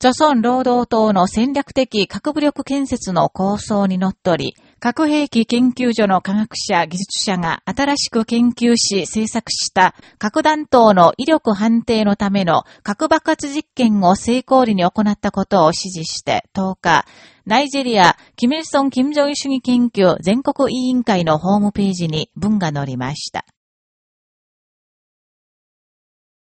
朝鮮労働党の戦略的核武力建設の構想にのっとり、核兵器研究所の科学者、技術者が新しく研究し制作した核弾頭の威力判定のための核爆発実験を成功裏に行ったことを指示して10日、ナイジェリア、キミルソン・キム・ジョイ主義研究全国委員会のホームページに文が載りました。